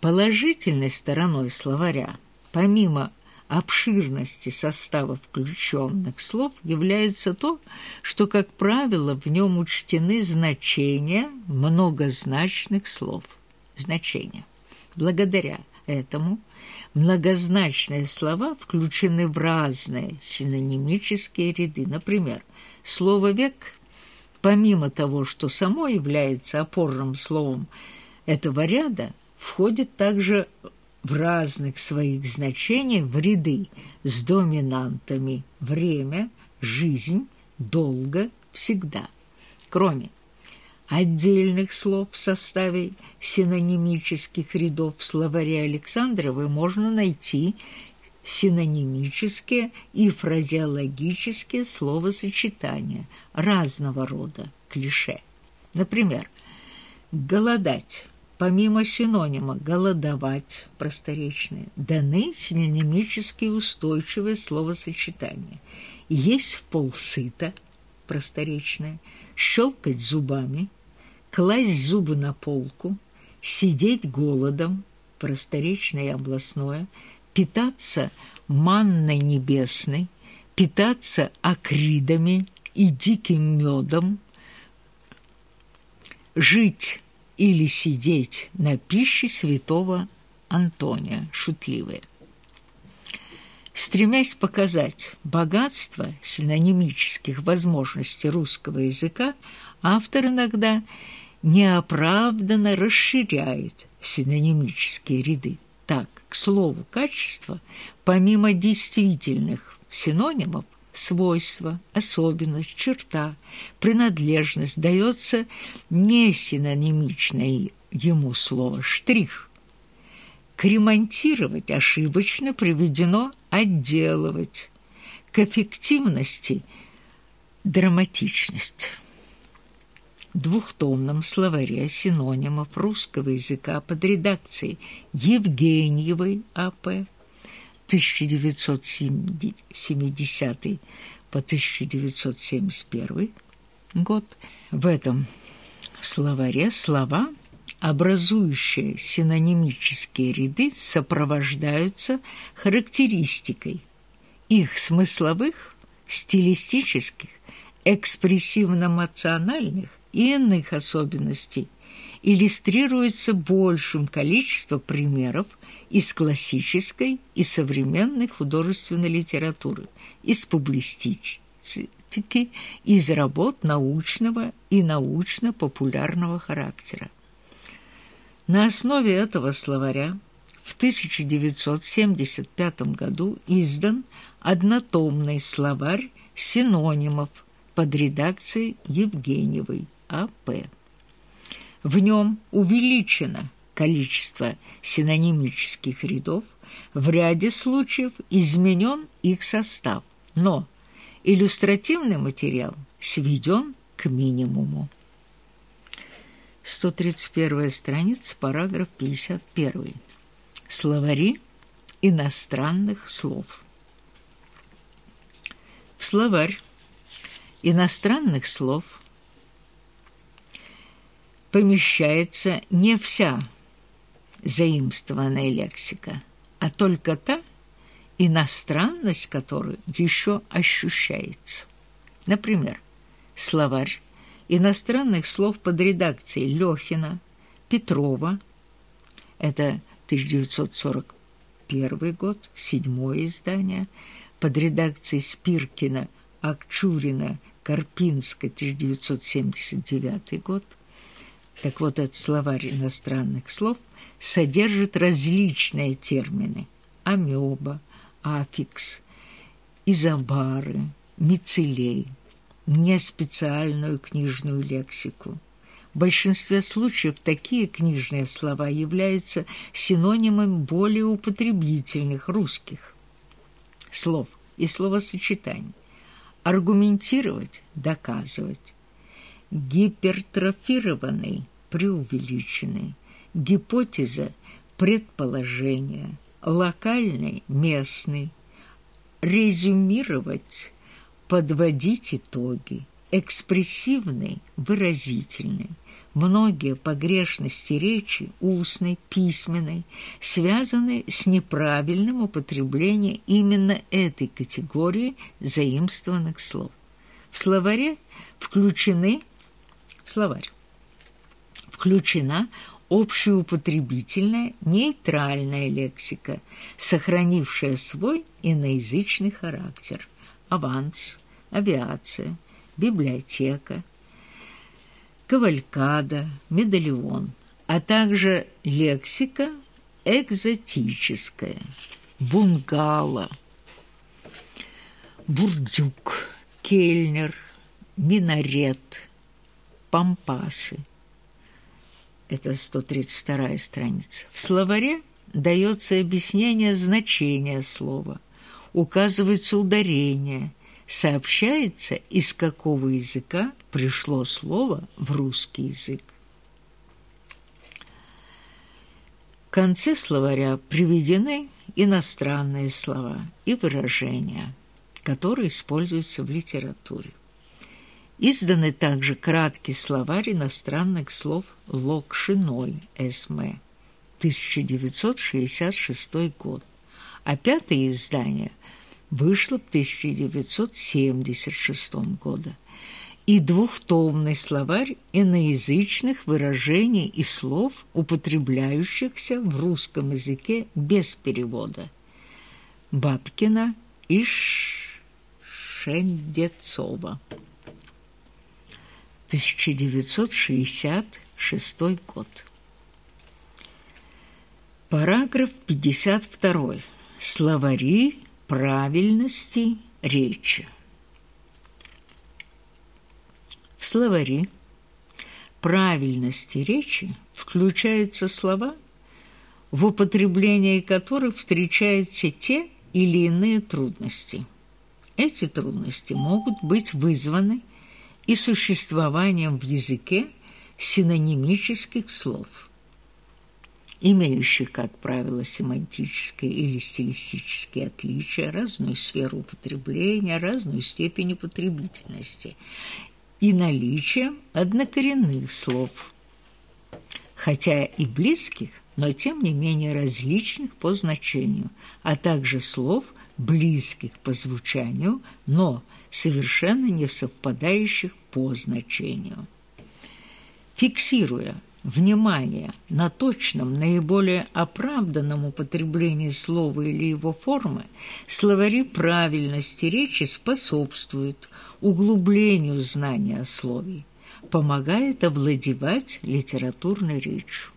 Положительной стороной словаря, помимо обширности состава включенных слов является то, что, как правило, в нем учтены значения многозначных слов. Значения. Благодаря этому многозначные слова включены в разные синонимические ряды. Например, слово «век» помимо того, что само является опорным словом этого ряда, входит также в разных своих значениях в ряды с доминантами «время», «жизнь», «долго», «всегда». Кроме отдельных слов в составе синонимических рядов в словаре Александровой можно найти синонимические и фразеологические словосочетания разного рода клише. Например, «голодать» Помимо синонима «голодовать» просторечное, даны синонимически устойчивые словосочетания. Есть в полсыта просторечное, щелкать зубами, класть зубы на полку, сидеть голодом просторечное и областное, питаться манной небесной, питаться акридами и диким медом, жить или сидеть на пище святого Антония, шутливые. Стремясь показать богатство синонимических возможностей русского языка, автор иногда неоправданно расширяет синонимические ряды. Так, к слову «качество», помимо действительных синонимов, свойство, особенность, черта, принадлежность дается не синонимичное ему слово «штрих». К ремонтировать ошибочно приведено «отделывать», к эффективности – драматичность. В двухтомном словаре синонимов русского языка под редакцией Евгеньевой А.П. 1970 по 1971 год. В этом словаре слова, образующие синонимические ряды, сопровождаются характеристикой их смысловых, стилистических, экспрессивно-эмоциональных и иных особенностей, иллюстрируется большим количеством примеров из классической и современной художественной литературы, из публистики, из работ научного и научно-популярного характера. На основе этого словаря в 1975 году издан однотомный словарь синонимов под редакцией Евгеньевой А.П. В нем увеличено количество синонимических рядов, в ряде случаев изменен их состав, но иллюстративный материал сведен к минимуму. 131 страница, параграф 51. Словари иностранных слов. В словарь иностранных слов помещается не вся заимствованная лексика, а только та иностранность, которой еще ощущается. Например, словарь иностранных слов под редакцией Лёхина, Петрова, это 1941 год, седьмое издание, под редакцией Спиркина, Акчурина, Карпинска, 1979 год. Так вот, этот словарь иностранных слов содержит различные термины – амеба, аффикс, изобары, мицелей, неспециальную книжную лексику. В большинстве случаев такие книжные слова являются синонимами более употребительных русских слов и словосочетаний. Аргументировать, доказывать. Гипертрофированный, преувеличенный – гипотеза, предположение, локальный, местный, резюмировать, подводить итоги, экспрессивный, выразительный, Многие погрешности речи, устной, письменной, связаны с неправильным употреблением именно этой категории заимствованных слов. В словаре включены словарь. Включена общеупотребительная нейтральная лексика, сохранившая свой иноязычный характер. Аванс, авиация, библиотека, кавалькада, медальон, а также лексика экзотическая, бунгало, бурдюк, кельнер, минарет, пампасы. Это 132 страница. В словаре дается объяснение значения слова, указывается ударение, сообщается, из какого языка пришло слово в русский язык. В конце словаря приведены иностранные слова и выражения, которые используются в литературе. Изданы также краткий словарь иностранных слов Локшиной С.М. 1966 год, а пятое издание вышло в 1976 году, и двухтомный словарь иноязычных выражений и слов, употребляющихся в русском языке без перевода. Бабкина и Шендецова. 1966 год. Параграф 52. Словари правильности речи. В словари правильности речи включаются слова, в употреблении которых встречаются те или иные трудности. Эти трудности могут быть вызваны и существованием в языке синонимических слов, имеющих, как правило, семантическое или стилистические отличия, разную сферу употребления, разную степень употребительности и наличием однокоренных слов, хотя и близких, но тем не менее различных по значению, а также слов, близких по звучанию, но совершенно не совпадающих по значению. Фиксируя внимание на точном, наиболее оправданном употреблении слова или его формы, словари правильности речи способствуют углублению знания о слове, помогает овладевать литературной речью.